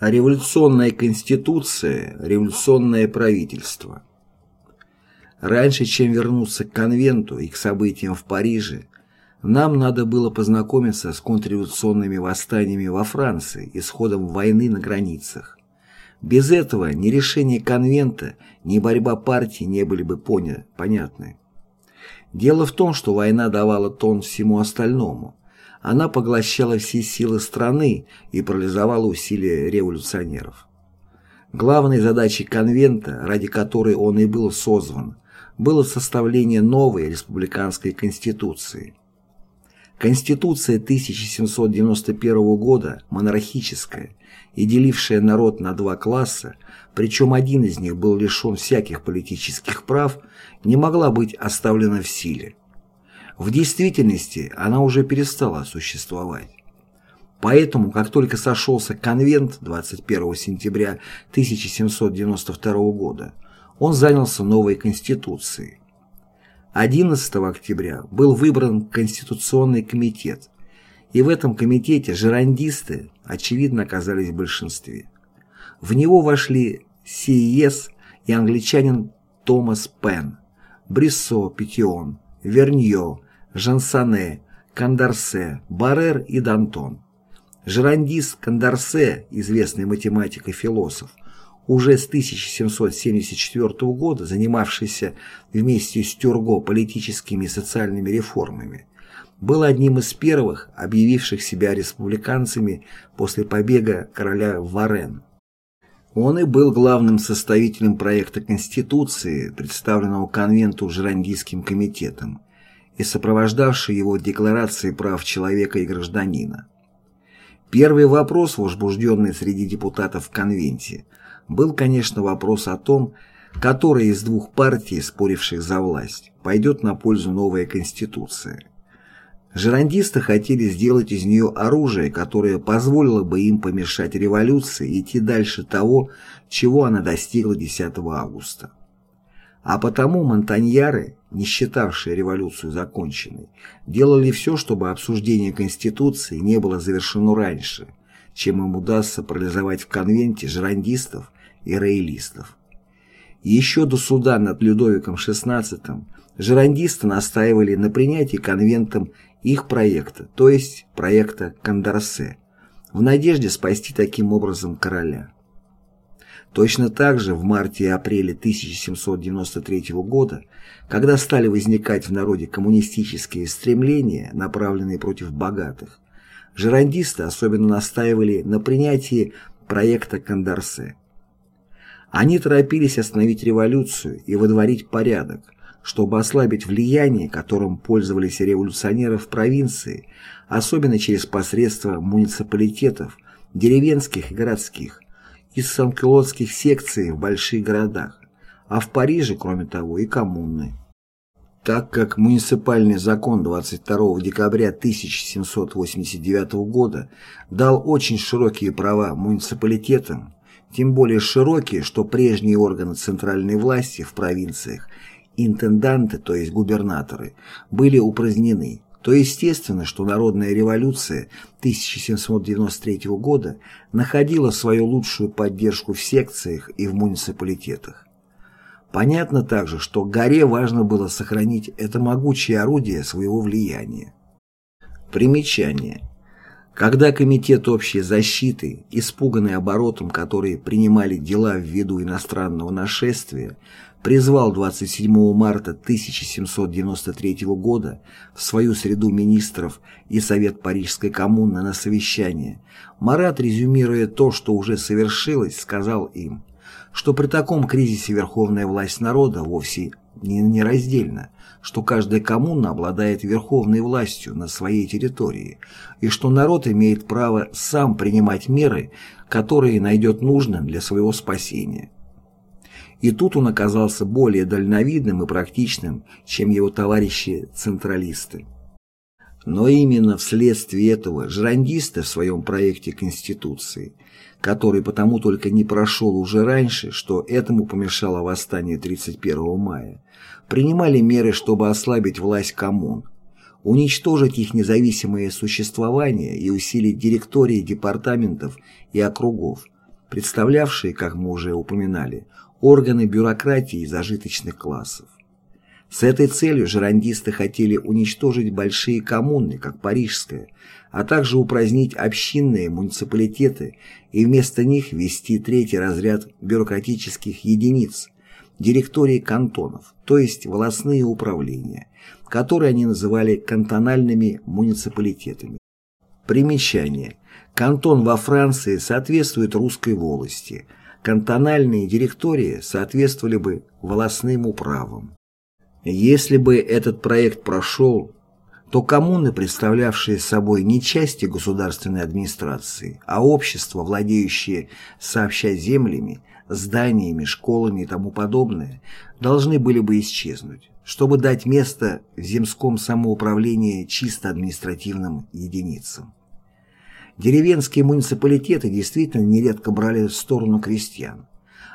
Революционная конституция, революционное правительство. Раньше, чем вернуться к конвенту и к событиям в Париже, нам надо было познакомиться с контрреволюционными восстаниями во Франции и с ходом войны на границах. Без этого ни решение конвента, ни борьба партий не были бы поняты, понятны. Дело в том, что война давала тон всему остальному. Она поглощала все силы страны и парализовала усилия революционеров. Главной задачей конвента, ради которой он и был созван, было составление новой республиканской конституции. Конституция 1791 года, монархическая и делившая народ на два класса, причем один из них был лишен всяких политических прав, не могла быть оставлена в силе. В действительности она уже перестала существовать. Поэтому, как только сошелся конвент 21 сентября 1792 года, он занялся новой конституцией. 11 октября был выбран Конституционный комитет, и в этом комитете жерандисты, очевидно, оказались в большинстве. В него вошли Сиес и англичанин Томас Пен, Бриссо Петион, Верньо, Жансане, Кандарсе, Баррер и Дантон. Жерандис Кандарсе, известный математик и философ, уже с 1774 года занимавшийся вместе с Тюрго политическими и социальными реформами, был одним из первых, объявивших себя республиканцами после побега короля Варен. Он и был главным составителем проекта Конституции, представленного Конвенту Жерандийским комитетом, и сопровождавшей его Декларацией прав человека и гражданина. Первый вопрос, возбужденный среди депутатов в Конвенте, был, конечно, вопрос о том, которая из двух партий, споривших за власть, пойдет на пользу новая Конституция. Жерандисты хотели сделать из нее оружие, которое позволило бы им помешать революции идти дальше того, чего она достигла 10 августа. А потому монтаньяры, не считавшие революцию законченной, делали все, чтобы обсуждение Конституции не было завершено раньше, чем им удастся парализовать в конвенте жерандистов и роялистов. Еще до суда над Людовиком XVI жерандисты настаивали на принятии конвентом их проекта, то есть проекта Кондорсе, в надежде спасти таким образом короля. Точно так же в марте и апреле 1793 года, когда стали возникать в народе коммунистические стремления, направленные против богатых, жерандисты особенно настаивали на принятии проекта Кондорсе. Они торопились остановить революцию и водворить порядок, чтобы ослабить влияние, которым пользовались революционеры в провинции, особенно через посредство муниципалитетов, деревенских и городских, из санкелотских секций в больших городах, а в Париже, кроме того, и коммуны. Так как муниципальный закон 22 декабря 1789 года дал очень широкие права муниципалитетам, тем более широкие, что прежние органы центральной власти в провинциях, интенданты, то есть губернаторы, были упразднены, то естественно, что народная революция 1793 года находила свою лучшую поддержку в секциях и в муниципалитетах. Понятно также, что Горе важно было сохранить это могучее орудие своего влияния. Примечание. Когда Комитет общей защиты, испуганный оборотом, который принимали дела в виду иностранного нашествия, призвал 27 марта 1793 года в свою среду министров и Совет Парижской коммуны на совещание, Марат, резюмируя то, что уже совершилось, сказал им, что при таком кризисе верховная власть народа вовсе не нераздельна, что каждая коммуна обладает верховной властью на своей территории и что народ имеет право сам принимать меры, которые найдет нужным для своего спасения. И тут он оказался более дальновидным и практичным, чем его товарищи-централисты. Но именно вследствие этого жерандисты в своем проекте Конституции, который потому только не прошел уже раньше, что этому помешало восстание 31 мая, принимали меры, чтобы ослабить власть коммун, уничтожить их независимое существование и усилить директории департаментов и округов, представлявшие, как мы уже упоминали, органы бюрократии зажиточных классов. С этой целью жерандисты хотели уничтожить большие коммуны, как Парижская, а также упразднить общинные муниципалитеты и вместо них ввести третий разряд бюрократических единиц, директории кантонов, то есть волосные управления, которые они называли кантональными муниципалитетами. Примечание. Кантон во Франции соответствует русской волости. Кантональные директории соответствовали бы волосным управам. Если бы этот проект прошел, то коммуны, представлявшие собой не части государственной администрации, а общества, владеющие сообща землями, зданиями, школами и тому подобное, должны были бы исчезнуть, чтобы дать место в земском самоуправлении чисто административным единицам. Деревенские муниципалитеты действительно нередко брали сторону крестьян,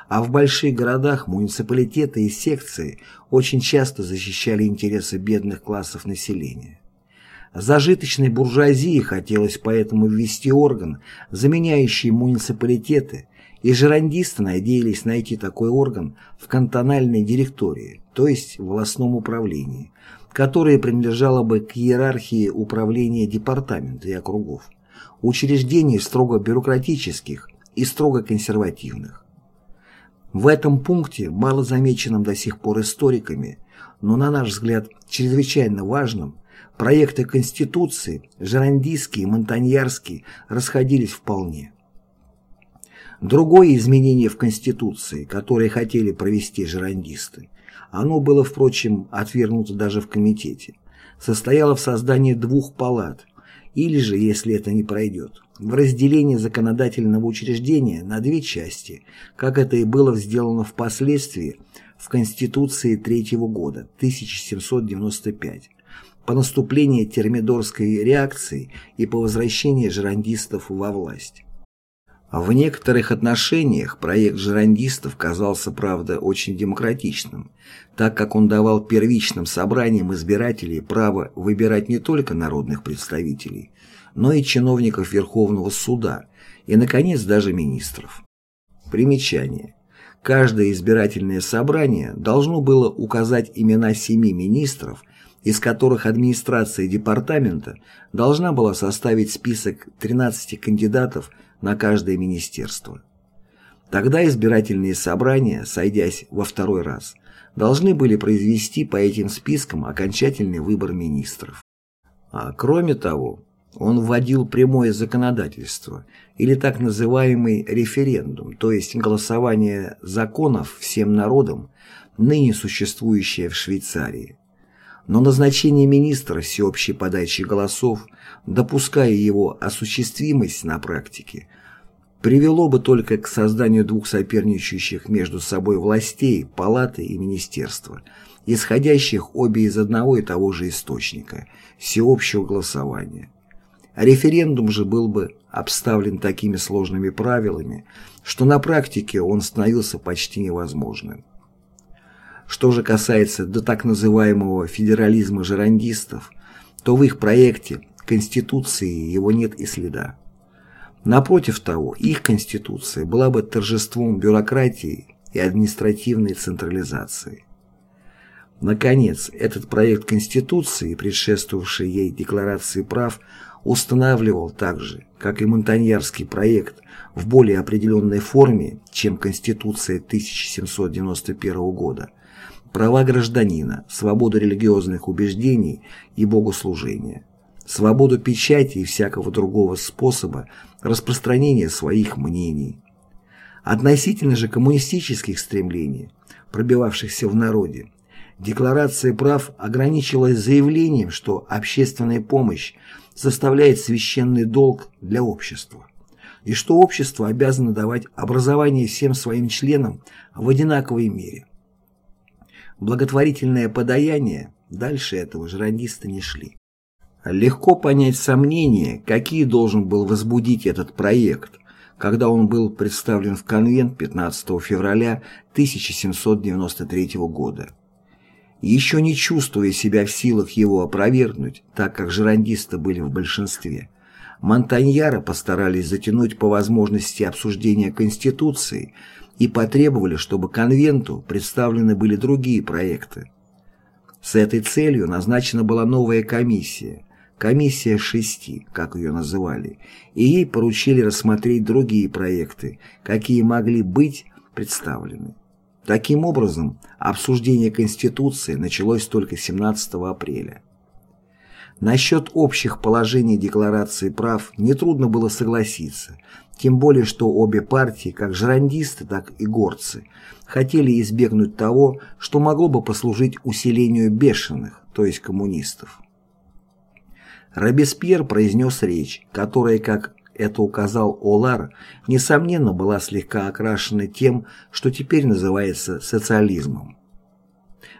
а в больших городах муниципалитеты и секции очень часто защищали интересы бедных классов населения. Зажиточной буржуазии хотелось поэтому ввести орган, заменяющий муниципалитеты, и жерандисты надеялись найти такой орган в кантональной директории, то есть в волосном управлении, которое принадлежало бы к иерархии управления департамента и округов, учреждений строго бюрократических и строго консервативных. В этом пункте, мало замеченном до сих пор историками, но, на наш взгляд, чрезвычайно важным, проекты Конституции, жерандийский и монтаньярский, расходились вполне. Другое изменение в Конституции, которое хотели провести жерандисты, оно было, впрочем, отвергнуто даже в комитете, состояло в создании двух палат, или же, если это не пройдет, в разделении законодательного учреждения на две части, как это и было сделано впоследствии в Конституции третьего года, 1795, по наступлении термидорской реакции и по возвращении жерандистов во власть. В некоторых отношениях проект жерандистов казался, правда, очень демократичным, так как он давал первичным собраниям избирателей право выбирать не только народных представителей, но и чиновников Верховного суда и, наконец, даже министров. Примечание. Каждое избирательное собрание должно было указать имена семи министров, из которых администрация департамента должна была составить список 13 кандидатов на каждое министерство. Тогда избирательные собрания, сойдясь во второй раз, должны были произвести по этим спискам окончательный выбор министров. А кроме того, он вводил прямое законодательство, или так называемый референдум, то есть голосование законов всем народам, ныне существующее в Швейцарии. Но назначение министра всеобщей подачи голосов, допуская его осуществимость на практике, привело бы только к созданию двух соперничающих между собой властей, палаты и министерства, исходящих обе из одного и того же источника – всеобщего голосования. Референдум же был бы обставлен такими сложными правилами, что на практике он становился почти невозможным. Что же касается до так называемого федерализма жерандистов, то в их проекте Конституции его нет и следа. Напротив того, их конституция была бы торжеством бюрократии и административной централизации. Наконец, этот проект Конституции, предшествовавший ей Декларации прав, устанавливал также, как и Монтаньярский проект, в более определенной форме, чем Конституция 1791 года, права гражданина, свободу религиозных убеждений и богослужения свободу печати и всякого другого способа распространения своих мнений. Относительно же коммунистических стремлений, пробивавшихся в народе, Декларация прав ограничилась заявлением, что общественная помощь составляет священный долг для общества, и что общество обязано давать образование всем своим членам в одинаковой мере. Благотворительное подаяние дальше этого жерандисты не шли. Легко понять сомнения, какие должен был возбудить этот проект, когда он был представлен в конвент 15 февраля 1793 года. Еще не чувствуя себя в силах его опровергнуть, так как жерандисты были в большинстве, Монтаньяры постарались затянуть по возможности обсуждение Конституции и потребовали, чтобы конвенту представлены были другие проекты. С этой целью назначена была новая комиссия, комиссия шести, как ее называли, и ей поручили рассмотреть другие проекты, какие могли быть представлены. Таким образом, обсуждение Конституции началось только 17 апреля. Насчет общих положений Декларации прав нетрудно было согласиться, тем более что обе партии, как жерандисты, так и горцы, хотели избегнуть того, что могло бы послужить усилению бешеных, то есть коммунистов. Робеспьер произнес речь, которая, как это указал Олар, несомненно была слегка окрашена тем, что теперь называется социализмом.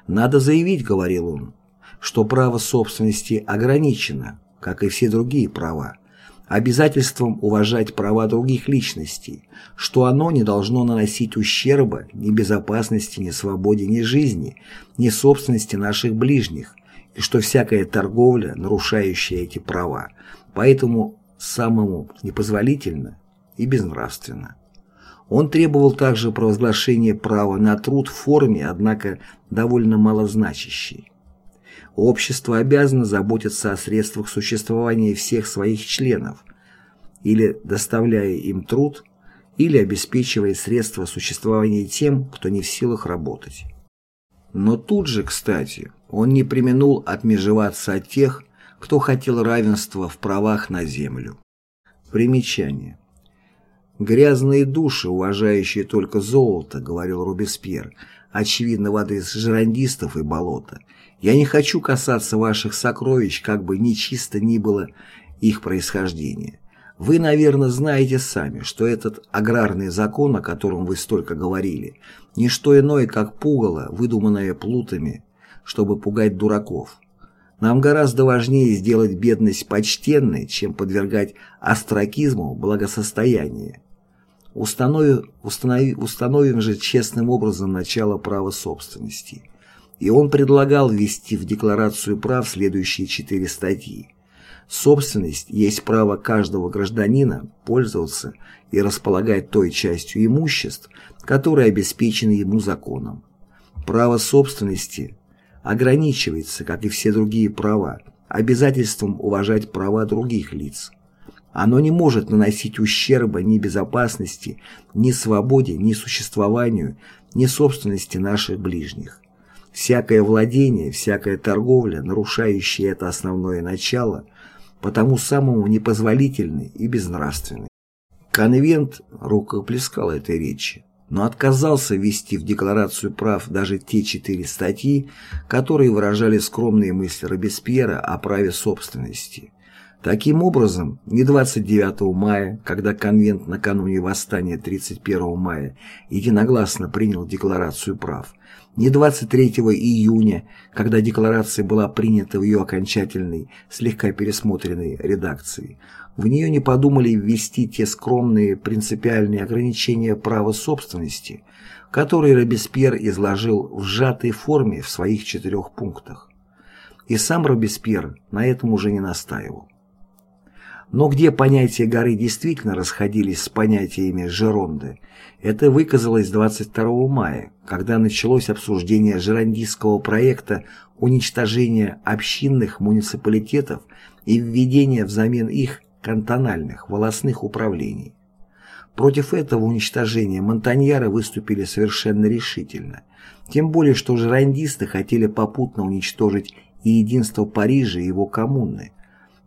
«Надо заявить, — говорил он, — что право собственности ограничено, как и все другие права, обязательством уважать права других личностей, что оно не должно наносить ущерба ни безопасности, ни свободе, ни жизни, ни собственности наших ближних, и что всякая торговля, нарушающая эти права, поэтому самому непозволительно и безнравственно. Он требовал также провозглашения права на труд в форме, однако довольно малозначащей. Общество обязано заботиться о средствах существования всех своих членов, или доставляя им труд, или обеспечивая средства существования тем, кто не в силах работать. Но тут же, кстати, он не применул отмежеваться от тех, кто хотел равенства в правах на землю. Примечание. «Грязные души, уважающие только золото», — говорил Робеспьер, очевидно в адрес жерандистов и болота. «Я не хочу касаться ваших сокровищ, как бы нечисто ни было их происхождение. Вы, наверное, знаете сами, что этот аграрный закон, о котором вы столько говорили, не что иное, как пугало, выдуманное плутами, чтобы пугать дураков. Нам гораздо важнее сделать бедность почтенной, чем подвергать астракизму благосостояние. Установи, установи, установим же честным образом начало права собственности. И он предлагал ввести в Декларацию прав следующие четыре статьи. Собственность есть право каждого гражданина пользоваться и располагать той частью имуществ, которая обеспечена ему законом. Право собственности ограничивается, как и все другие права, обязательством уважать права других лиц. Оно не может наносить ущерба ни безопасности, ни свободе, ни существованию, ни собственности наших ближних. Всякое владение, всякая торговля, нарушающая это основное начало, потому самому непозволительны и безнравственны. Конвент рукоплескал этой речи но отказался ввести в Декларацию прав даже те четыре статьи, которые выражали скромные мысли Робеспьера о праве собственности. Таким образом, не 29 мая, когда конвент накануне восстания 31 мая единогласно принял Декларацию прав, не 23 июня, когда декларация была принята в ее окончательной, слегка пересмотренной редакции, в нее не подумали ввести те скромные принципиальные ограничения права собственности, которые Робеспьер изложил в сжатой форме в своих четырех пунктах. И сам Робеспьер на этом уже не настаивал. Но где понятия горы действительно расходились с понятиями Жеронды, это выказалось 22 мая, когда началось обсуждение жерондистского проекта уничтожения общинных муниципалитетов и введения взамен их кантональных волосных управлений. Против этого уничтожения монтаньяры выступили совершенно решительно, тем более что жерандисты хотели попутно уничтожить и единство Парижа и его коммуны,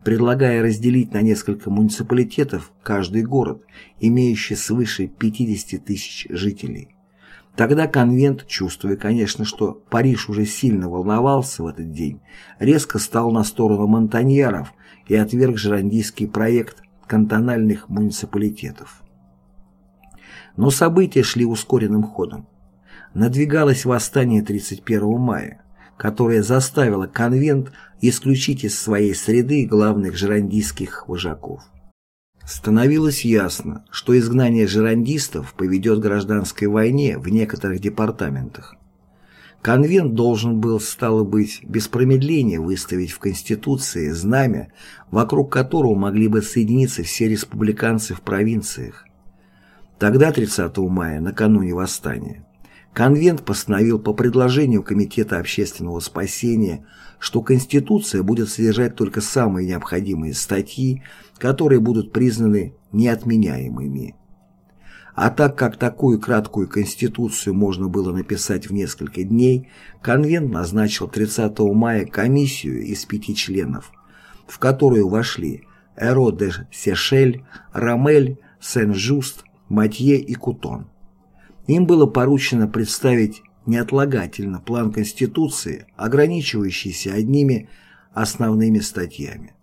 предлагая разделить на несколько муниципалитетов каждый город, имеющий свыше 50 тысяч жителей. Тогда конвент, чувствуя, конечно, что Париж уже сильно волновался в этот день, резко стал на сторону монтаньяров и отверг жерандийский проект кантональных муниципалитетов. Но события шли ускоренным ходом. Надвигалось восстание 31 мая, которое заставило конвент исключить из своей среды главных жерандийских вожаков. Становилось ясно, что изгнание жерандистов поведет к гражданской войне в некоторых департаментах. Конвент должен был, стало быть, без промедления выставить в Конституции знамя, вокруг которого могли бы соединиться все республиканцы в провинциях. Тогда, 30 мая, накануне восстания, Конвент постановил по предложению Комитета общественного спасения, что Конституция будет содержать только самые необходимые статьи, которые будут признаны неотменяемыми. А так как такую краткую Конституцию можно было написать в несколько дней, Конвент назначил 30 мая комиссию из пяти членов, в которую вошли Эро де Сешель, Рамель, Сен-Жуст, Матье и Кутон. Им было поручено представить неотлагательно план Конституции, ограничивающийся одними основными статьями.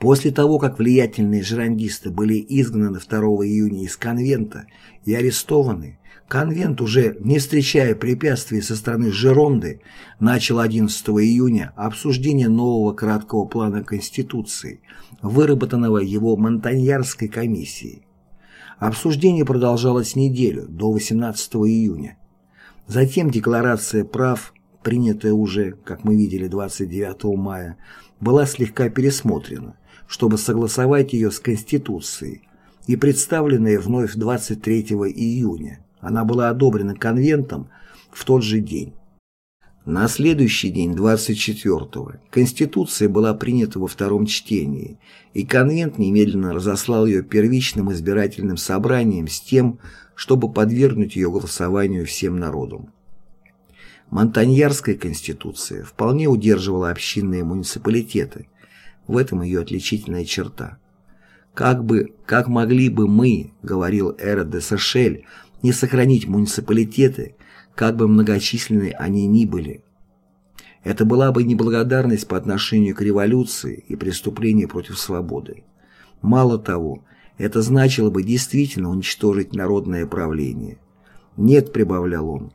После того, как влиятельные жерандисты были изгнаны 2 июня из конвента и арестованы, конвент, уже не встречая препятствий со стороны Жеронды, начал 11 июня обсуждение нового краткого плана Конституции, выработанного его Монтаньярской комиссией. Обсуждение продолжалось неделю, до 18 июня. Затем Декларация прав, принятая уже, как мы видели, 29 мая, была слегка пересмотрена, чтобы согласовать ее с Конституцией, и представленная вновь 23 июня. Она была одобрена Конвентом в тот же день. На следующий день, 24-го, Конституция была принята во втором чтении, и Конвент немедленно разослал ее первичным избирательным собранием с тем, чтобы подвергнуть ее голосованию всем народам. Монтаньярская конституция вполне удерживала общинные муниципалитеты, в этом ее отличительная черта. Как бы, как могли бы мы, говорил Эра де Сашель, не сохранить муниципалитеты, как бы многочисленны они ни были. Это была бы неблагодарность по отношению к революции и преступлению против свободы. Мало того, это значило бы действительно уничтожить народное правление. «Нет», — прибавлял он,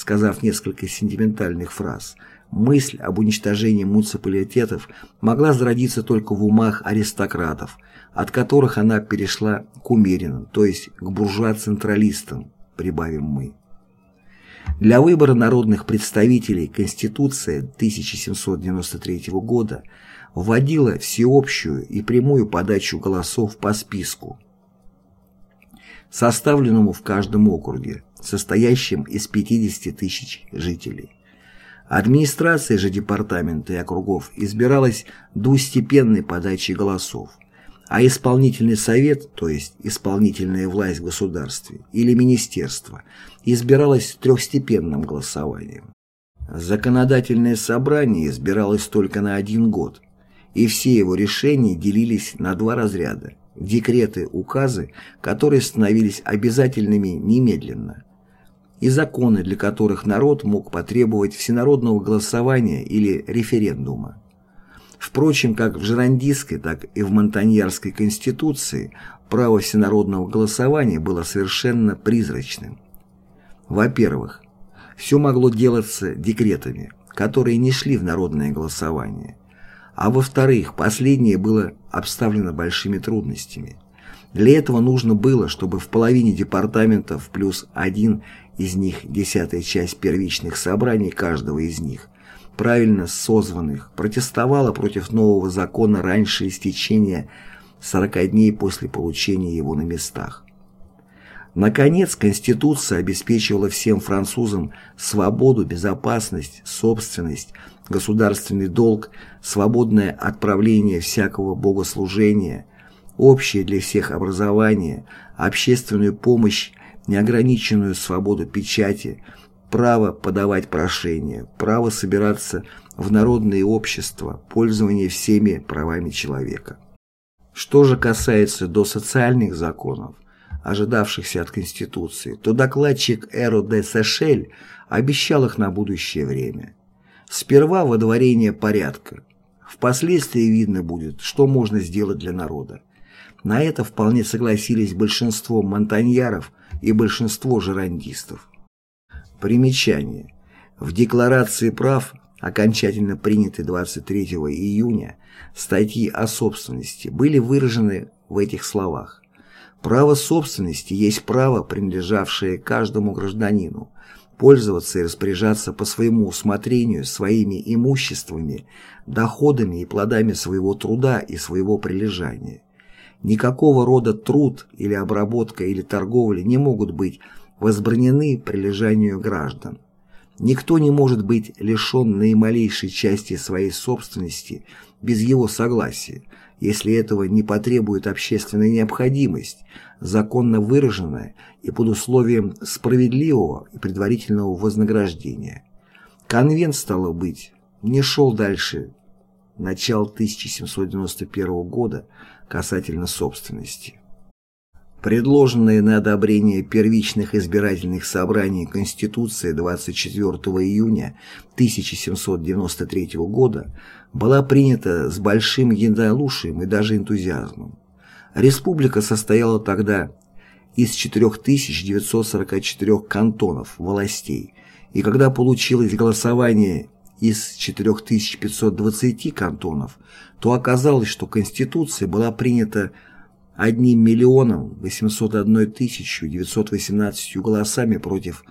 сказав несколько сентиментальных фраз, мысль об уничтожении муниципалитетов могла зародиться только в умах аристократов, от которых она перешла к умеренным, то есть к буржуа-централистам, прибавим мы. Для выбора народных представителей Конституция 1793 года вводила всеобщую и прямую подачу голосов по списку, составленному в каждом округе, состоящем из 50 тысяч жителей. Администрация же департамента и округов избиралась двустепенной подачей голосов, а исполнительный совет, то есть исполнительная власть в государстве или министерство, избиралась трехстепенным голосованием. Законодательное собрание избиралось только на один год, и все его решения делились на два разряда – декреты, указы, которые становились обязательными немедленно – и законы, для которых народ мог потребовать всенародного голосования или референдума. Впрочем, как в Жерандистской, так и в Монтаньярской конституции право всенародного голосования было совершенно призрачным. Во-первых, все могло делаться декретами, которые не шли в народное голосование. А во-вторых, последнее было обставлено большими трудностями. Для этого нужно было, чтобы в половине департаментов плюс один из них десятая часть первичных собраний каждого из них, правильно созванных, протестовала против нового закона раньше истечения 40 дней после получения его на местах. Наконец, Конституция обеспечивала всем французам свободу, безопасность, собственность, государственный долг, свободное отправление всякого богослужения, общее для всех образование, общественную помощь, неограниченную свободу печати, право подавать прошения, право собираться в народные общества, пользование всеми правами человека. Что же касается до социальных законов, ожидавшихся от Конституции, то докладчик Эро де Сешель обещал их на будущее время. Сперва водворение порядка. Впоследствии видно будет, что можно сделать для народа. На это вполне согласились большинство монтаньяров и большинство жерандистов. Примечание. В Декларации прав, окончательно принятой 23 июня, статьи о собственности были выражены в этих словах. Право собственности есть право, принадлежавшее каждому гражданину, пользоваться и распоряжаться по своему усмотрению своими имуществами, доходами и плодами своего труда и своего прилежания. Никакого рода труд или обработка или торговля не могут быть возбранены прилежанию граждан. Никто не может быть лишен наималейшей части своей собственности без его согласия, если этого не потребует общественная необходимость, законно выраженная и под условием справедливого и предварительного вознаграждения. Конвент, стало быть, не шел дальше начала 1791 года касательно собственности. Предложенная на одобрение первичных избирательных собраний Конституция 24 июня 1793 года была принята с большим единодушием и даже энтузиазмом. Республика состояла тогда из 4944 кантонов, властей, и когда получилось голосование из 4520 кантонов, то оказалось, что Конституция была принята 1 миллионом 801 тысячу 918 голосами против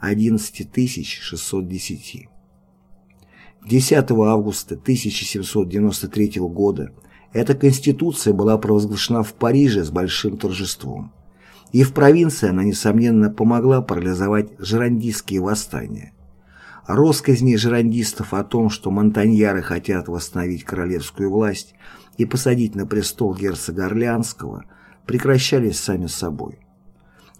11 610. 10 августа 1793 года эта Конституция была провозглашена в Париже с большим торжеством. И в провинции она, несомненно, помогла парализовать жерандистские восстания. Росказни жерандистов о том, что монтаньяры хотят восстановить королевскую власть и посадить на престол герцога Орлеанского, прекращались сами собой.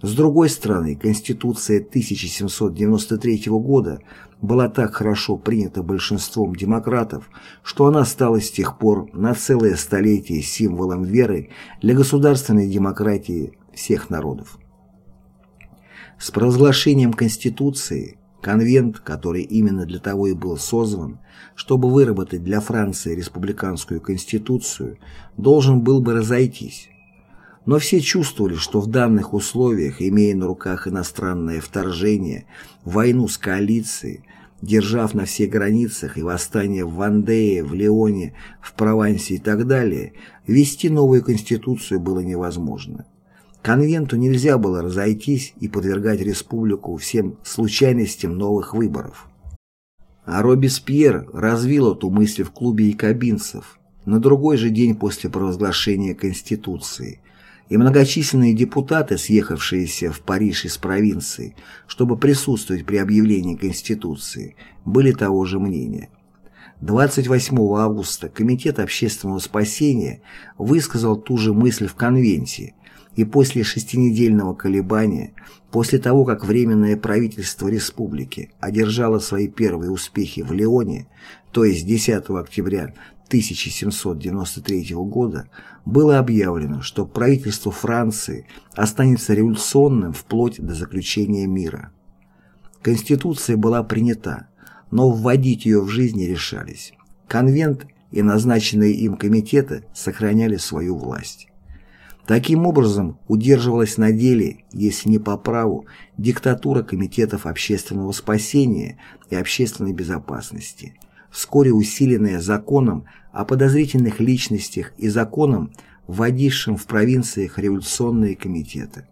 С другой стороны, Конституция 1793 года была так хорошо принята большинством демократов, что она стала с тех пор на целое столетие символом веры для государственной демократии всех народов. С провозглашением Конституции конвент, который именно для того и был созван, чтобы выработать для Франции республиканскую конституцию, должен был бы разойтись. Но все чувствовали, что в данных условиях, имея на руках иностранное вторжение, войну с коалицией, держав на всех границах и восстание в Вандее, в Леоне, в Провансе и так далее, ввести новую конституцию было невозможно. Конвенту нельзя было разойтись и подвергать республику всем случайностям новых выборов. А Робеспьер развил эту мысль в клубе якобинцев на другой же день после провозглашения Конституции, и многочисленные депутаты, съехавшиеся в Париж из провинции, чтобы присутствовать при объявлении Конституции, были того же мнения. 28 августа Комитет общественного спасения высказал ту же мысль в Конвенте, и после шестинедельного колебания, после того, как Временное правительство республики одержало свои первые успехи в Леоне, то есть 10 октября 1793 года, было объявлено, что правительство Франции останется революционным вплоть до заключения мира. Конституция была принята, но вводить ее в жизнь не решались. Конвент и назначенные им комитеты сохраняли свою власть. Таким образом, удерживалась на деле, если не по праву, диктатура комитетов общественного спасения и общественной безопасности, вскоре усиленная законом о подозрительных личностях и законом, вводившим в провинциях революционные комитеты.